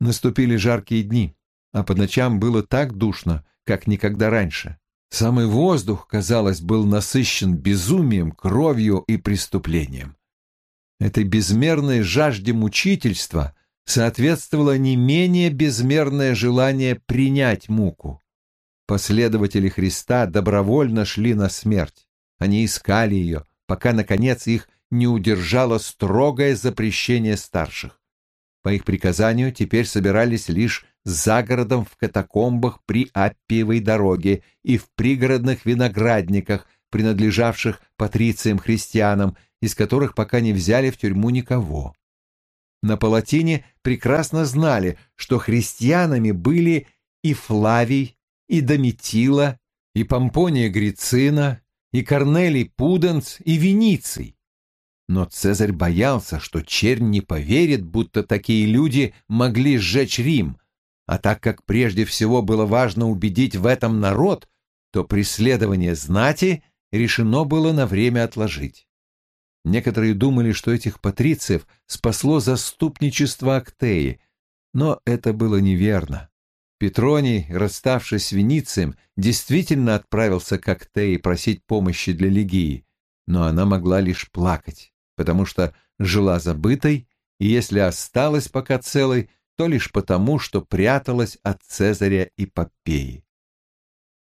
Наступили жаркие дни, а по ночам было так душно, как никогда раньше. Самый воздух, казалось, был насыщен безумием, кровью и преступлением. Этой безмерной жажде мучительства соответствовало не менее безмерное желание принять муку. Последователи Христа добровольно шли на смерть. Они искали ее, пока, наконец, их не удержало строгое запрещение старших. По их приказанию теперь собирались лишь за городом в катакомбах при Аппиевой дороге и в пригородных виноградниках, принадлежавших патрициям-христианам, из которых пока не взяли в тюрьму никого. На Палатине прекрасно знали, что христианами были и Флавий, и Доmitила, и Помпония Грицина, и Корнелий Пуденц, и Вениций. Но Цезарь боялся, что чернь не поверит, будто такие люди могли сжечь Рим, а так как прежде всего было важно убедить в этом народ, то преследование знати решено было на время отложить. Некоторые думали, что этих патрициев спасло заступничество Актеи, но это было неверно. Петроний, расставшись с Веницием, действительно отправился к Актее просить помощи для Лигии, но она могла лишь плакать, потому что жила забытой, и если осталась пока целой, то лишь потому, что пряталась от Цезаря и Попеи.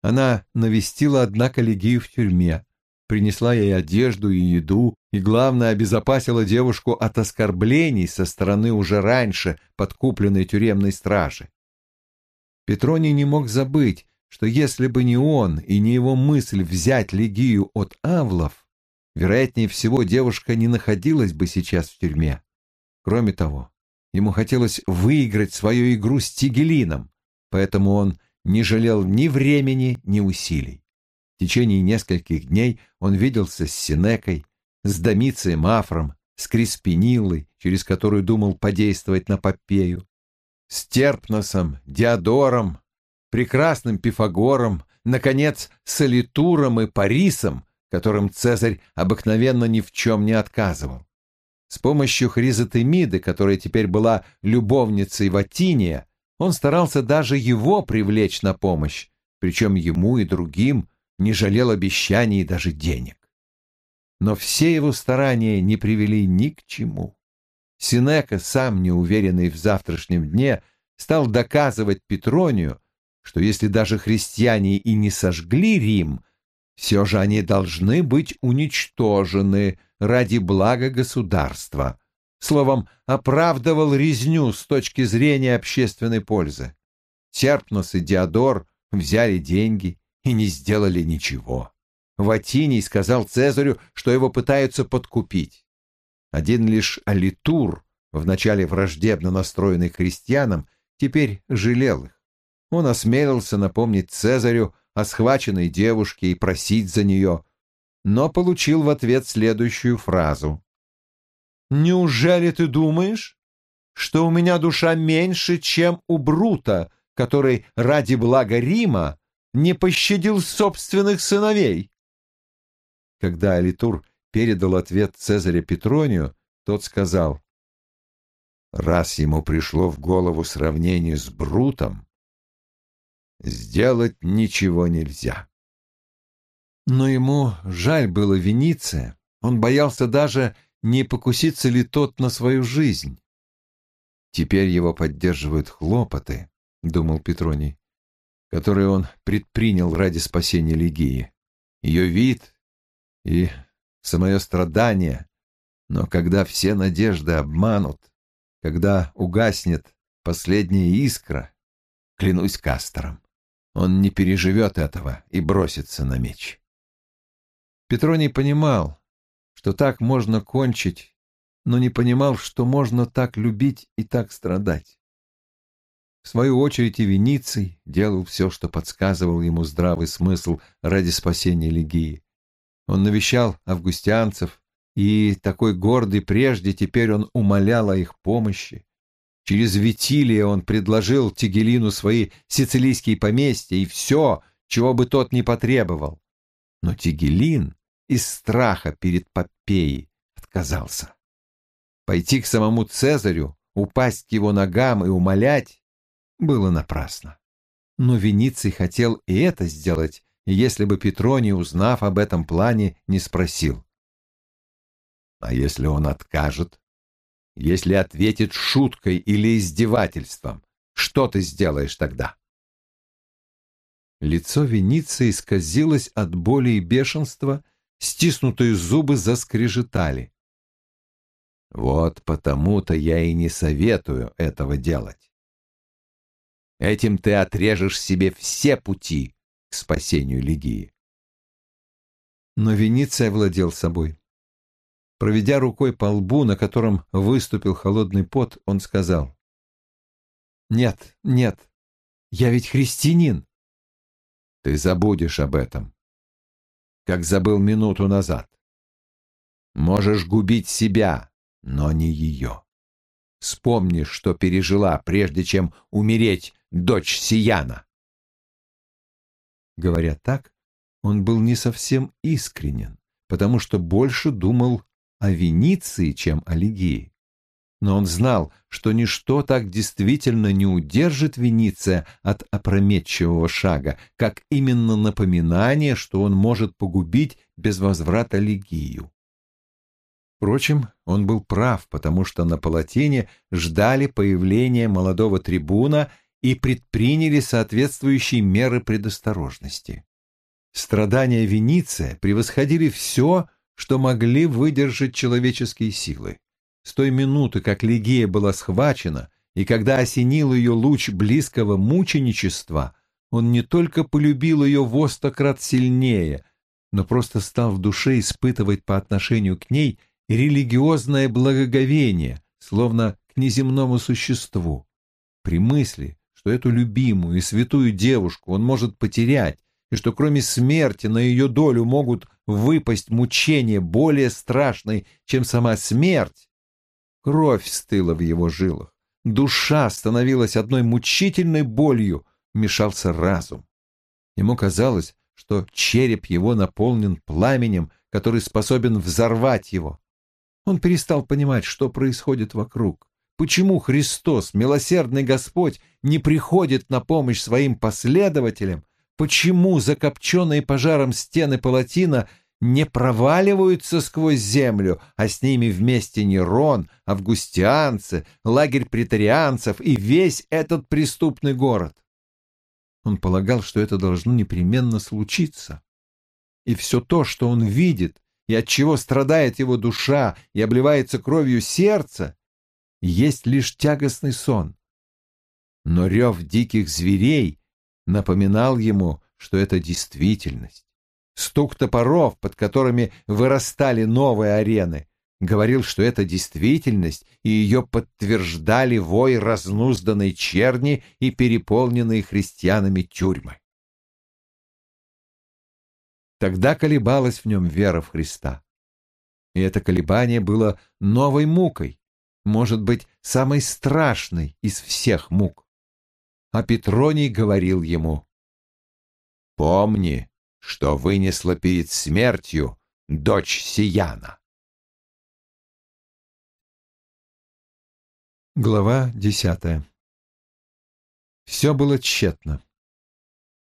Она навестила, однако, Лигию в тюрьме, принесла ей одежду и еду, и, главное, обезопасила девушку от оскорблений со стороны уже раньше подкупленной тюремной стражи. Петроний не мог забыть, что если бы не он и не его мысль взять Лигию от Авлов, вероятнее всего девушка не находилась бы сейчас в тюрьме. Кроме того, ему хотелось выиграть свою игру с Тигелином, поэтому он не жалел ни времени, ни усилий. В течение нескольких дней он виделся с Синекой, с Домицием Афром, с Криспиниллой, через которую думал подействовать на Попею, с Терпносом, Диодором, прекрасным Пифагором, наконец, с Алитуром и Парисом, которым Цезарь обыкновенно ни в чем не отказывал. С помощью Хризотемиды, которая теперь была любовницей Ватиния, он старался даже его привлечь на помощь, причем ему и другим не жалел обещаний и даже денег. Но все его старания не привели ни к чему. Синека, сам неуверенный в завтрашнем дне, стал доказывать Петронию, что если даже христиане и не сожгли Рим, все же они должны быть уничтожены ради блага государства. Словом, оправдывал резню с точки зрения общественной пользы. Серпнос и Диодор взяли деньги и не сделали ничего. Ватиний сказал Цезарю, что его пытаются подкупить. Один лишь Алитур, вначале враждебно настроенный христианам, теперь жалел их. Он осмелился напомнить Цезарю о схваченной девушке и просить за нее, но получил в ответ следующую фразу. «Неужели ты думаешь, что у меня душа меньше, чем у Брута, который ради блага Рима не пощадил собственных сыновей?» Когда Алитур передал ответ Цезаря Петронию, тот сказал, раз ему пришло в голову сравнение с Брутом, сделать ничего нельзя. Но ему жаль было Вениция, он боялся даже, не покусится ли тот на свою жизнь. Теперь его поддерживают хлопоты, — думал Петроний, — которые он предпринял ради спасения Лигии. Ее вид и самое страдание, но когда все надежды обманут, когда угаснет последняя искра, клянусь Кастером, он не переживет этого и бросится на меч. Петроний понимал, что так можно кончить, но не понимал, что можно так любить и так страдать. В свою очередь и Вениций делал все, что подсказывал ему здравый смысл ради спасения Лигии. Он навещал августианцев, и, такой гордый прежде, теперь он умолял о их помощи. Через Витилия он предложил Тигелину свои сицилийские поместья и все, чего бы тот ни потребовал. Но Тигелин из страха перед Попеей отказался. Пойти к самому Цезарю упасть к его ногам и умолять было напрасно. Но Вениций хотел и это сделать, если бы Петроний, узнав об этом плане, не спросил. А если он откажет? Если ответит шуткой или издевательством, что ты сделаешь тогда? Лицо Вениции исказилось от боли и бешенства, стиснутые зубы заскрежетали. Вот потому-то я и не советую этого делать. Этим ты отрежешь себе все пути к спасению Лигии. Но Вениция владел собой. Проведя рукой по лбу, на котором выступил холодный пот, он сказал. «Нет, нет, я ведь христианин». «Ты забудешь об этом, как забыл минуту назад. Можешь губить себя, но не ее. Вспомни, что пережила, прежде чем умереть дочь Сияна. Говоря так, он был не совсем искренен, потому что больше думал о Вениции, чем о Лигии. Но он знал, что ничто так действительно не удержит Вениция от опрометчивого шага, как именно напоминание, что он может погубить без возврата Лигию. Впрочем, он был прав, потому что на палатине ждали появления молодого трибуна и предприняли соответствующие меры предосторожности. Страдания Вениция превосходили все, что могли выдержать человеческие силы. С той минуты, как Лигия была схвачена, и когда осенил ее луч близкого мученичества, он не только полюбил ее в крат сильнее, но просто стал в душе испытывать по отношению к ней – религиозное благоговение, словно к неземному существу. При мысли, что эту любимую и святую девушку он может потерять, и что кроме смерти на ее долю могут выпасть мучения более страшные, чем сама смерть, кровь стыла в его жилах, душа становилась одной мучительной болью, мешался разум. Ему казалось, что череп его наполнен пламенем, который способен взорвать его. Он перестал понимать, что происходит вокруг. Почему Христос, милосердный Господь, не приходит на помощь своим последователям? Почему закопченные пожаром стены палатина не проваливаются сквозь землю, а с ними вместе Нерон, августианцы, лагерь претарианцев и весь этот преступный город? Он полагал, что это должно непременно случиться. И все то, что он видит, и от чего страдает его душа и обливается кровью сердце, есть лишь тягостный сон. Но рев диких зверей напоминал ему, что это действительность. Стук топоров, под которыми вырастали новые арены, говорил, что это действительность, и ее подтверждали вой разнузданной черни и переполненные христианами тюрьмы. Тогда колебалась в нем вера в Христа. И это колебание было новой мукой, может быть, самой страшной из всех мук. А Петроний говорил ему, «Помни, что вынесла перед смертью дочь Сияна». Глава десятая Все было тщетно.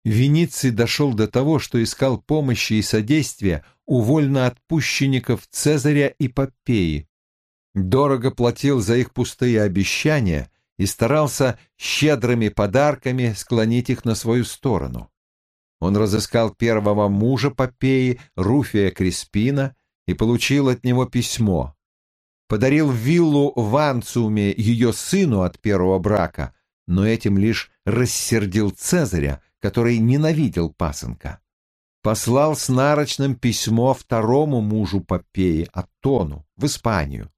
Вениций дошел до того, что искал помощи и содействия у вольноотпущенников Цезаря и Попеи. Дорого платил за их пустые обещания и старался щедрыми подарками склонить их на свою сторону. Он разыскал первого мужа Попеи, Руфия Криспина, и получил от него письмо. Подарил виллу в Анциуме ее сыну от первого брака, но этим лишь рассердил Цезаря, который ненавидел пасынка, послал с нарочным письмо второму мужу Попеи, Атону, в Испанию.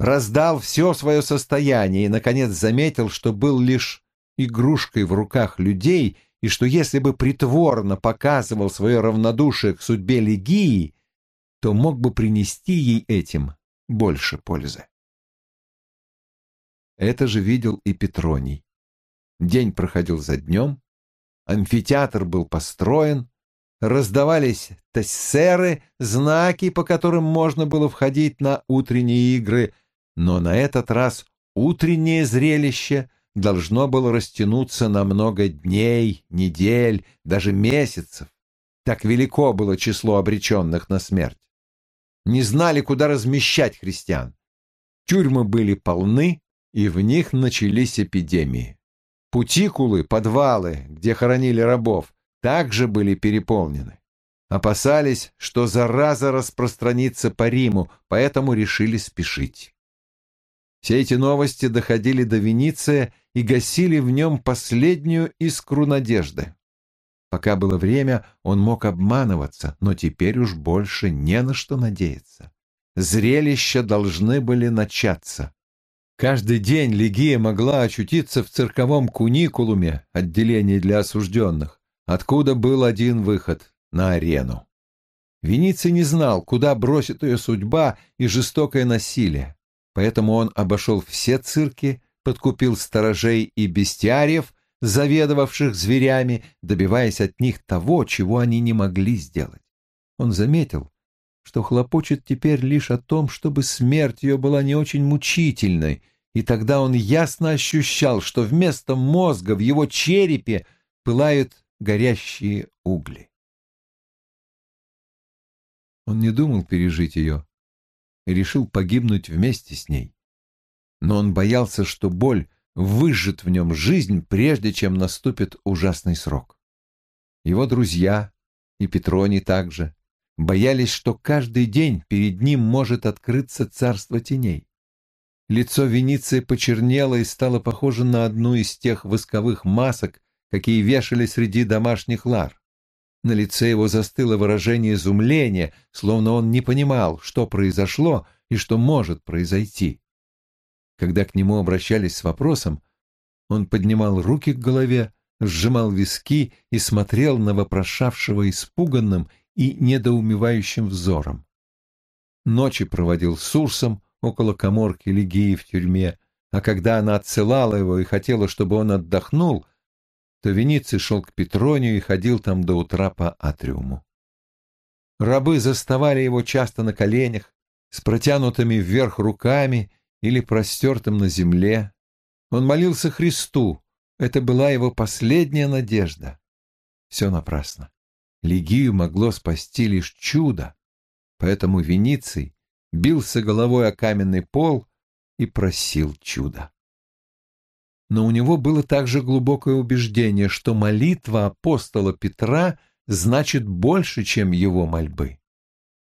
Раздал все свое состояние и, наконец, заметил, что был лишь игрушкой в руках людей и что если бы притворно показывал свое равнодушие к судьбе Легии, то мог бы принести ей этим больше пользы. Это же видел и Петроний. День проходил за днем, амфитеатр был построен, раздавались тессеры, знаки, по которым можно было входить на утренние игры, но на этот раз утреннее зрелище должно было растянуться на много дней, недель, даже месяцев. Так велико было число обреченных на смерть. Не знали, куда размещать христиан. Тюрьмы были полны, и в них начались эпидемии. Путикулы, подвалы, где хоронили рабов, также были переполнены. Опасались, что зараза распространится по Риму, поэтому решили спешить. Все эти новости доходили до Венеция и гасили в нем последнюю искру надежды. Пока было время, он мог обманываться, но теперь уж больше не на что надеяться. Зрелища должны были начаться. Каждый день Легия могла очутиться в цирковом куникулуме, отделении для осужденных, откуда был один выход — на арену. Вениций не знал, куда бросит ее судьба и жестокое насилие, поэтому он обошел все цирки, подкупил сторожей и бестиариев, заведовавших зверями, добиваясь от них того, чего они не могли сделать. Он заметил, что хлопочет теперь лишь о том, чтобы смерть ее была не очень мучительной, и тогда он ясно ощущал, что вместо мозга в его черепе пылают горящие угли. Он не думал пережить ее и решил погибнуть вместе с ней. Но он боялся, что боль выжжет в нем жизнь, прежде чем наступит ужасный срок. Его друзья и Петроний также боялись, что каждый день перед ним может открыться царство теней. Лицо Вениции почернело и стало похоже на одну из тех восковых масок, какие вешали среди домашних лар. На лице его застыло выражение изумления, словно он не понимал, что произошло и что может произойти. Когда к нему обращались с вопросом, он поднимал руки к голове, сжимал виски и смотрел на вопрошавшего испуганным и недоумевающим взором. Ночи проводил с Урсом около коморки Легии в тюрьме, а когда она отсылала его и хотела, чтобы он отдохнул, то Вениций шел к Петронию и ходил там до утра по атриуму. Рабы заставали его часто на коленях, с протянутыми вверх руками или простертым на земле. Он молился Христу, это была его последняя надежда. Все напрасно. Легию могло спасти лишь чудо, поэтому Вениций бился головой о каменный пол и просил чуда но у него было также глубокое убеждение, что молитва апостола Петра значит больше, чем его мольбы.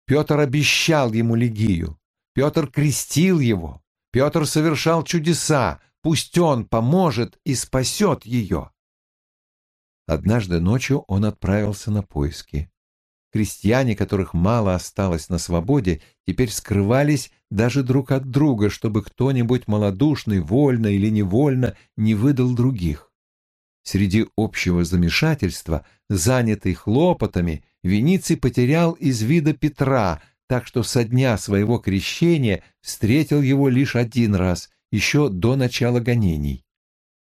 Петр обещал ему легию, Петр крестил его, Петр совершал чудеса, пусть он поможет и спасет ее. Однажды ночью он отправился на поиски. Крестьяне, которых мало осталось на свободе, теперь скрывались даже друг от друга, чтобы кто-нибудь малодушный, вольно или невольно, не выдал других. Среди общего замешательства, занятый хлопотами, Вениций потерял из вида Петра, так что со дня своего крещения встретил его лишь один раз, еще до начала гонений.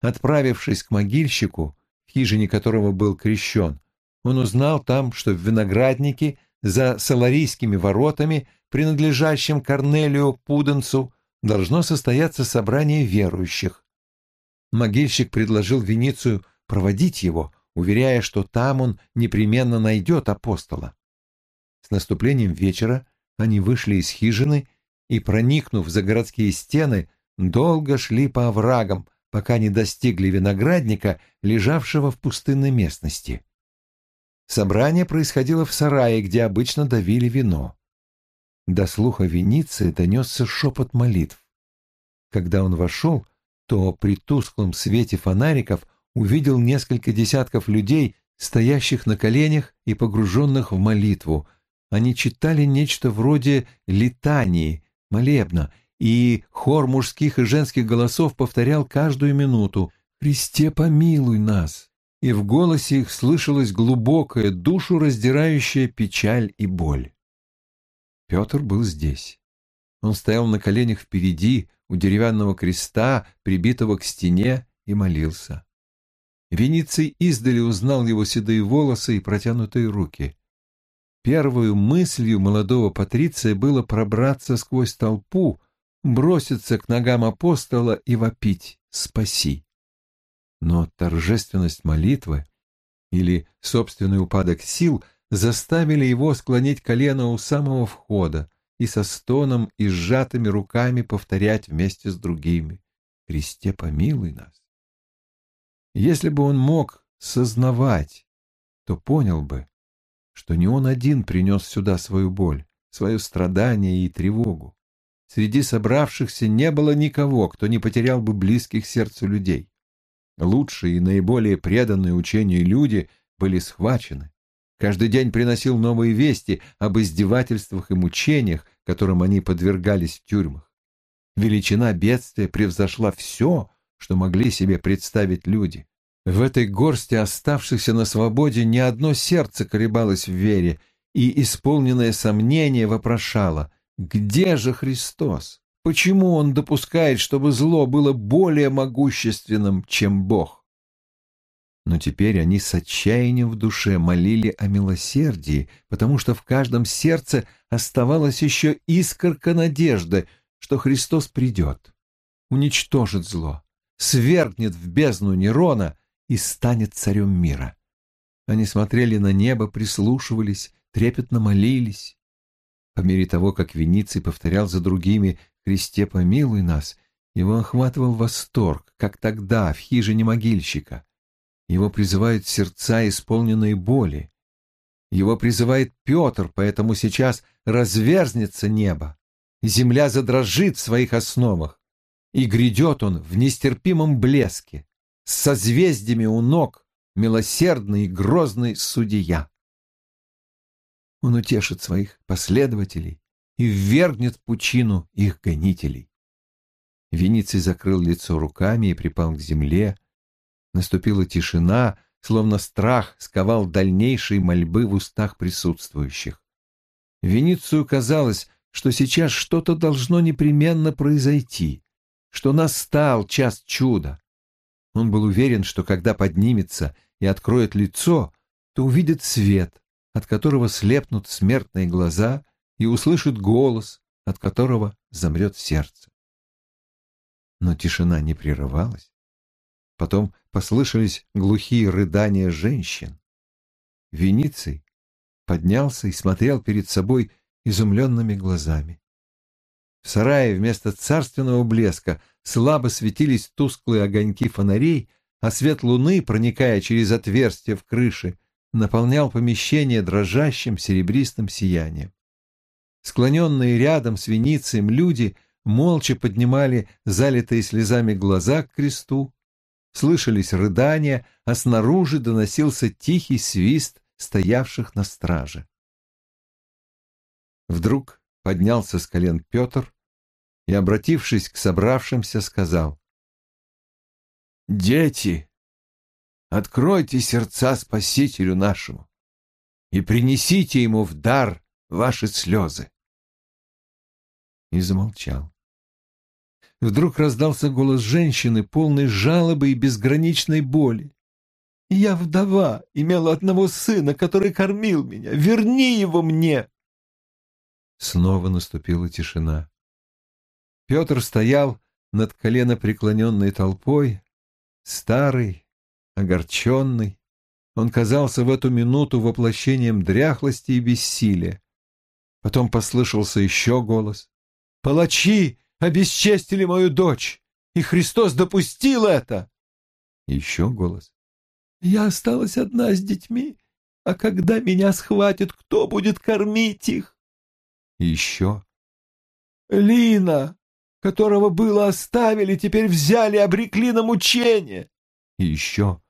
Отправившись к могильщику, в хижине которого был крещен, он узнал там, что в винограднике за Саларийскими воротами, принадлежащим Корнелию Пуденцу, должно состояться собрание верующих. Могильщик предложил Веницию проводить его, уверяя, что там он непременно найдет апостола. С наступлением вечера они вышли из хижины и, проникнув за городские стены, долго шли по оврагам, пока не достигли виноградника, лежавшего в пустынной местности. Собрание происходило в сарае, где обычно давили вино. До слуха Вениции донесся шепот молитв. Когда он вошел, то при тусклом свете фонариков увидел несколько десятков людей, стоящих на коленях и погруженных в молитву. Они читали нечто вроде литании, молебна, и хор мужских и женских голосов повторял каждую минуту «Христе, помилуй нас!» И в голосе их слышалась глубокая, душу раздирающая печаль и боль. Петр был здесь. Он стоял на коленях впереди, у деревянного креста, прибитого к стене, и молился. Вениций издали узнал его седые волосы и протянутые руки. Первую мыслью молодого патриция было пробраться сквозь толпу, броситься к ногам апостола и вопить «Спаси!». Но торжественность молитвы или собственный упадок сил заставили его склонить колено у самого входа и со стоном и сжатыми руками повторять вместе с другими «Христе, помилуй нас!». Если бы он мог сознавать, то понял бы, что не он один принес сюда свою боль, свое страдание и тревогу. Среди собравшихся не было никого, кто не потерял бы близких сердцу людей. Лучшие и наиболее преданные учению люди были схвачены. Каждый день приносил новые вести об издевательствах и мучениях, которым они подвергались в тюрьмах. Величина бедствия превзошла все, что могли себе представить люди. В этой горсти оставшихся на свободе ни одно сердце колебалось в вере, и исполненное сомнение вопрошало «Где же Христос? Почему Он допускает, чтобы зло было более могущественным, чем Бог?» Но теперь они с отчаянием в душе молили о милосердии, потому что в каждом сердце оставалась еще искорка надежды, что Христос придет, уничтожит зло, свергнет в бездну Нерона и станет царем мира. Они смотрели на небо, прислушивались, трепетно молились. По мере того, как Вениций повторял за другими «Христе, помилуй нас», его охватывал восторг, как тогда, в хижине могильщика. Его призывают сердца, исполненные боли. Его призывает Петр, поэтому сейчас разверзнется небо, земля задрожит в своих основах, и грядет он в нестерпимом блеске, с созвездиями у ног, милосердный и грозный судья. Он утешит своих последователей и ввергнет в пучину их гонителей. Вениций закрыл лицо руками и припал к земле. Наступила тишина, словно страх сковал дальнейшие мольбы в устах присутствующих. Веницию казалось, что сейчас что-то должно непременно произойти, что настал час чуда. Он был уверен, что когда поднимется и откроет лицо, то увидит свет, от которого слепнут смертные глаза, и услышит голос, от которого замрет сердце. Но тишина не прерывалась. Потом послышались глухие рыдания женщин. Вениций поднялся и смотрел перед собой изумленными глазами. В сарае вместо царственного блеска слабо светились тусклые огоньки фонарей, а свет луны, проникая через отверстие в крыше, наполнял помещение дрожащим серебристым сиянием. Склоненные рядом с Веницием люди молча поднимали залитые слезами глаза к кресту, слышались рыдания, а снаружи доносился тихий свист стоявших на страже. Вдруг поднялся с колен Петр и, обратившись к собравшимся, сказал, «Дети, откройте сердца Спасителю нашему и принесите ему в дар ваши слезы». И замолчал. Вдруг раздался голос женщины, полной жалобы и безграничной боли. «Я вдова, имела одного сына, который кормил меня. Верни его мне!» Снова наступила тишина. Петр стоял над колено преклоненной толпой, старый, огорченный. Он казался в эту минуту воплощением дряхлости и бессилия. Потом послышался еще голос. «Палачи обесчестили мою дочь, и Христос допустил это!» Еще голос. «Я осталась одна с детьми, а когда меня схватят, кто будет кормить их?» еще. «Лина, которого было оставили, теперь взяли, обрекли на мучение!» И еще.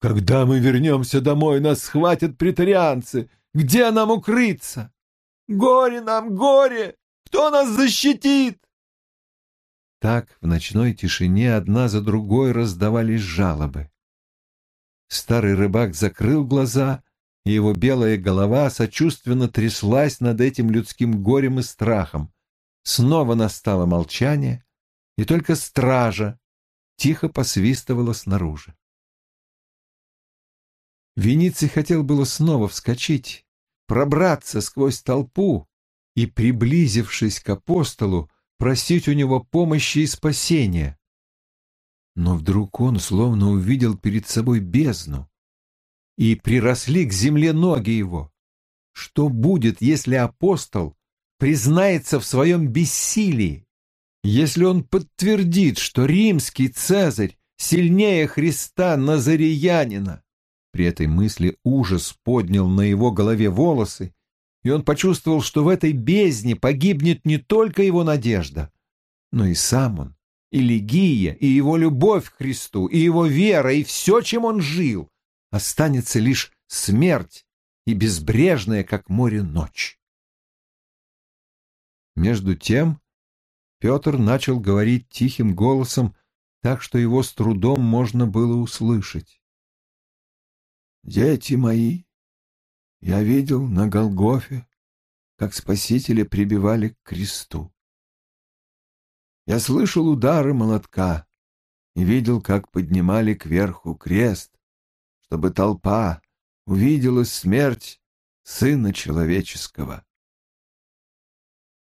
«Когда мы вернемся домой, нас схватят претарианцы! Где нам укрыться? Горе нам, горе! Кто нас защитит?» Так в ночной тишине одна за другой раздавались жалобы. Старый рыбак закрыл глаза и его белая голова сочувственно тряслась над этим людским горем и страхом. Снова настало молчание, и только стража тихо посвистывала снаружи. Вениций хотел было снова вскочить, пробраться сквозь толпу и, приблизившись к апостолу, просить у него помощи и спасения. Но вдруг он словно увидел перед собой бездну, и приросли к земле ноги его. Что будет, если апостол признается в своем бессилии, если он подтвердит, что римский Цезарь сильнее Христа Назареянина? При этой мысли ужас поднял на его голове волосы, и он почувствовал, что в этой бездне погибнет не только его надежда, но и сам он, и Легия, и его любовь к Христу, и его вера, и все, чем он жил. Останется лишь смерть и безбрежная, как море, ночь. Между тем Петр начал говорить тихим голосом, так что его с трудом можно было услышать. «Дети мои, я видел на Голгофе, как спасителя прибивали к кресту. Я слышал удары молотка и видел, как поднимали кверху крест, чтобы толпа увидела смерть Сына Человеческого.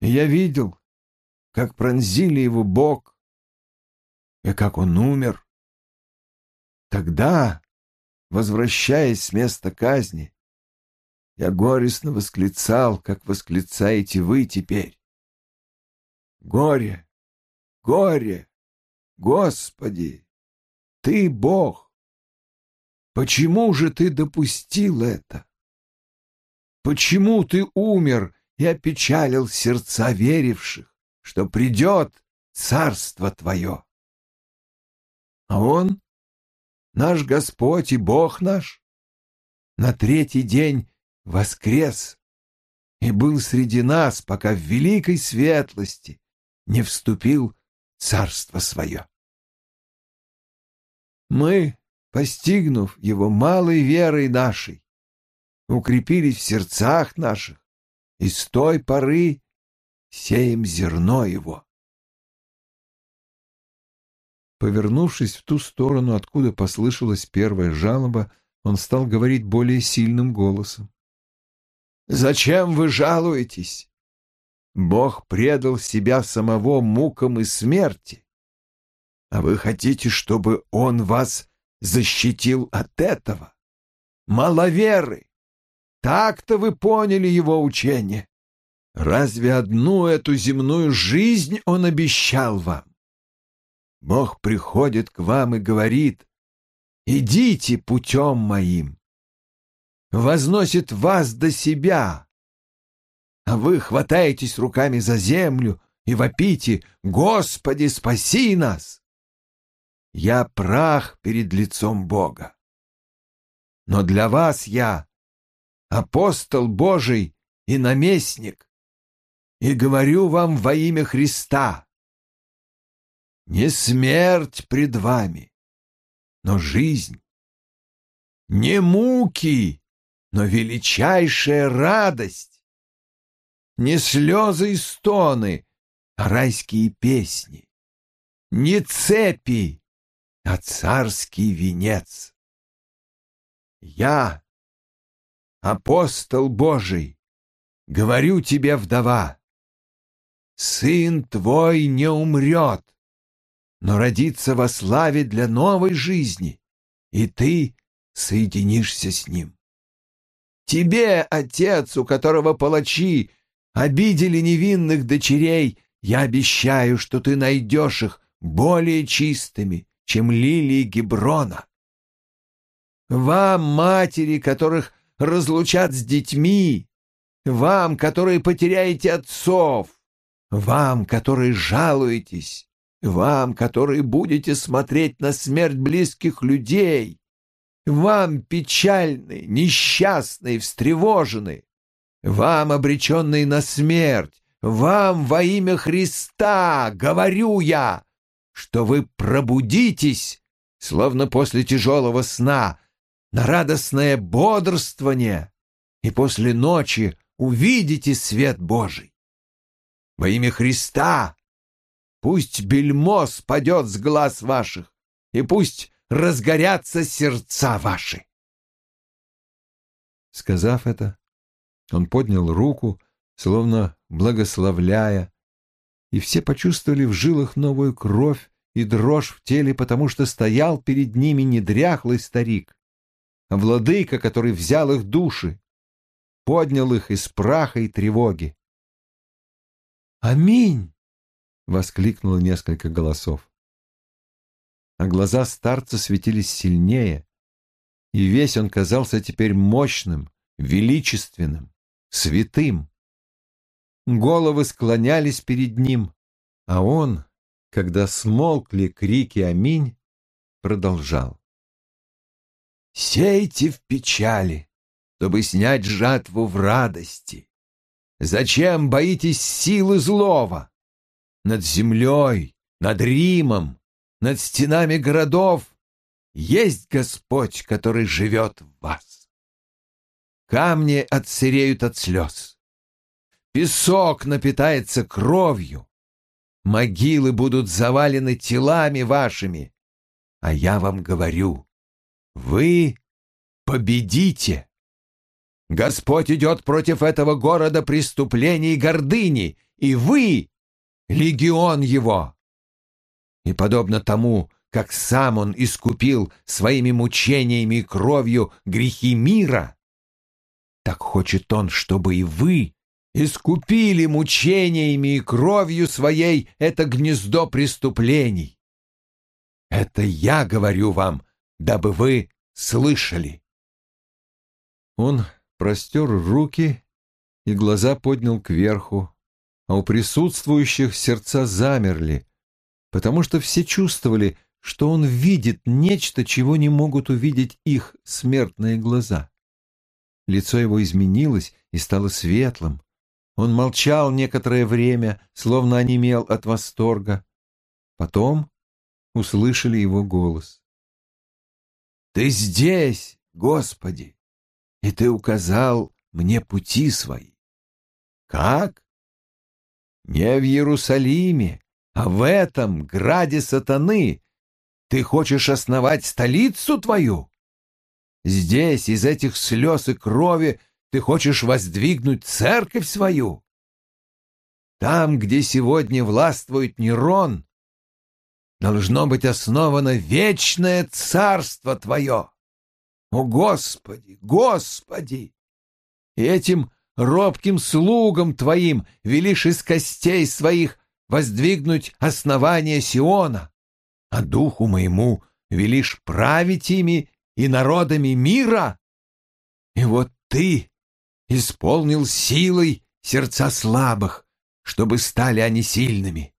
И я видел, как пронзили его бок и как он умер. Тогда, возвращаясь с места казни, я горестно восклицал, как восклицаете вы теперь. Горе, горе, Господи, Ты Бог. Почему же Ты допустил это? Почему Ты умер и опечалил сердца веривших, что придет Царство Твое? А Он, наш Господь и Бог наш, на третий день воскрес и был среди нас, пока в великой светлости не вступил царство свое. Мы, постигнув его малой верой нашей, укрепились в сердцах наших, и с той поры сеем зерно его. Повернувшись в ту сторону, откуда послышалась первая жалоба, он стал говорить более сильным голосом. Зачем вы жалуетесь? Бог предал себя самого мукам и смерти. А вы хотите, чтобы Он вас защитил от этого? Маловеры! Так-то вы поняли Его учение. Разве одну эту земную жизнь Он обещал вам? Бог приходит к вам и говорит, «Идите путем моим, возносит вас до себя, а вы хватаетесь руками за землю и вопите «Господи, спаси нас!» Я прах перед лицом Бога. Но для вас я апостол Божий и наместник, и говорю вам во имя Христа. Не смерть пред вами, но жизнь. Не муки, но величайшая радость. Не слезы и стоны, а райские песни. Не цепи, а царский венец. Я, апостол Божий, говорю тебе, вдова, сын твой не умрет, но родится во славе для новой жизни, и ты соединишься с ним. Тебе, отец, у которого палачи обидели невинных дочерей, я обещаю, что ты найдешь их более чистыми, чем лилии Геброна. Вам, матери, которых разлучат с детьми, вам, которые потеряете отцов, вам, которые жалуетесь, вам, которые будете смотреть на смерть близких людей, вам, печальный, несчастный, встревоженный, вам, обреченный на смерть, вам во имя Христа говорю я, что вы пробудитесь, словно после тяжелого сна, на радостное бодрствование, и после ночи увидите свет Божий. Во имя Христа пусть бельмо спадет с глаз ваших, и пусть разгорятся сердца ваши. Сказав это, он поднял руку, словно благословляя, и все почувствовали в жилах новую кровь и дрожь в теле, потому что стоял перед ними не дряхлый старик, а владыка, который взял их души, поднял их из праха и тревоги. «Аминь!» — воскликнуло несколько голосов. А глаза старца светились сильнее, и весь он казался теперь мощным, величественным, святым. Головы склонялись перед ним, а он, когда смолкли крики «Аминь», продолжал. «Сейте в печали, чтобы снять жатву в радости. Зачем боитесь силы злого? Над землей, над Римом, над стенами городов есть Господь, который живет в вас. Камни отсыреют от слез. Песок напитается кровью. Могилы будут завалены телами вашими. А я вам говорю, вы победите. Господь идет против этого города преступлений и гордыни, и вы — легион его. И подобно тому, как сам он искупил своими мучениями и кровью грехи мира, так хочет он, чтобы и вы искупили мучениями и кровью своей это гнездо преступлений. Это я говорю вам, дабы вы слышали. Он простер руки и глаза поднял кверху, а у присутствующих сердца замерли, потому что все чувствовали, что он видит нечто, чего не могут увидеть их смертные глаза. Лицо его изменилось и стало светлым. Он молчал некоторое время, словно онемел от восторга. Потом услышали его голос. «Ты здесь, Господи, и Ты указал мне пути свои. Как? Не в Иерусалиме, а в этом граде сатаны ты хочешь основать столицу твою? Здесь из этих слез и крови ты хочешь воздвигнуть церковь свою? Там, где сегодня властвует Нерон, должно быть основано вечное царство твое. О, Господи, Господи! И этим робким слугам твоим велишь из костей своих воздвигнуть основание Сиона а духу моему велишь править ими и народами мира? И вот ты исполнил силой сердца слабых, чтобы стали они сильными.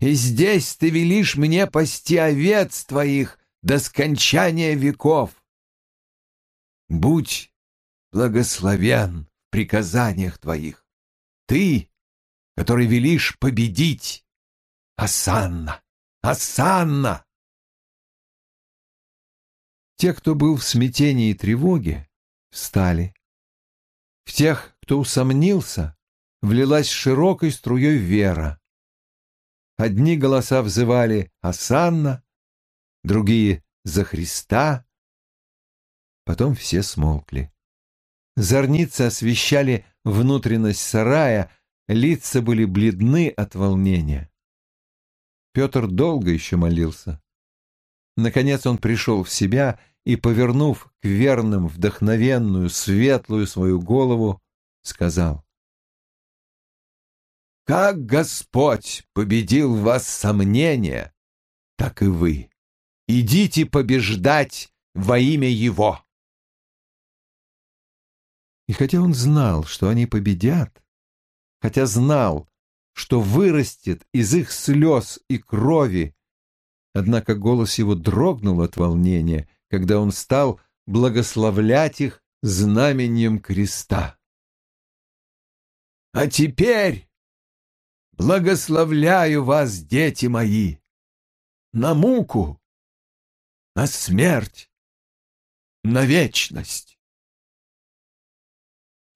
И здесь ты велишь мне пасти овец твоих до скончания веков. Будь благословен в приказаниях твоих, ты, который велишь победить, Асанна. Асанна!» Те, кто был в смятении и тревоге, встали. В тех, кто усомнился, влилась широкой струей вера. Одни голоса взывали «Асанна», другие «За Христа». Потом все смолкли. Зорницы освещали внутренность сарая, лица были бледны от волнения. Петр долго еще молился. Наконец он пришел в себя и, повернув к верным, вдохновенную, светлую свою голову, сказал, «Как Господь победил вас сомнения, так и вы. Идите побеждать во имя Его». И хотя он знал, что они победят, хотя знал, что вырастет из их слез и крови. Однако голос его дрогнул от волнения, когда он стал благословлять их знаменем креста. «А теперь благословляю вас, дети мои, на муку, на смерть, на вечность!»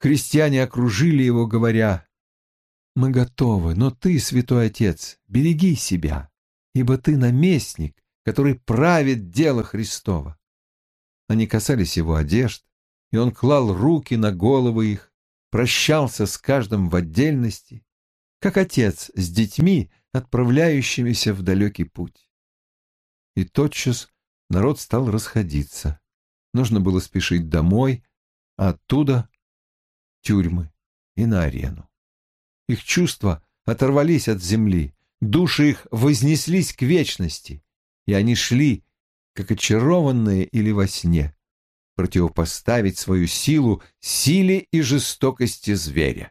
Христиане окружили его, говоря, мы готовы, но ты, святой отец, береги себя, ибо ты наместник, который правит дело Христова. Они касались его одежд, и он клал руки на головы их, прощался с каждым в отдельности как отец с детьми, отправляющимися в далекий путь. И тотчас народ стал расходиться. Нужно было спешить домой, а оттуда — тюрьмы и на арену. Их чувства оторвались от земли, души их вознеслись к вечности, и они шли, как очарованные или во сне, противопоставить свою силу силе и жестокости зверя.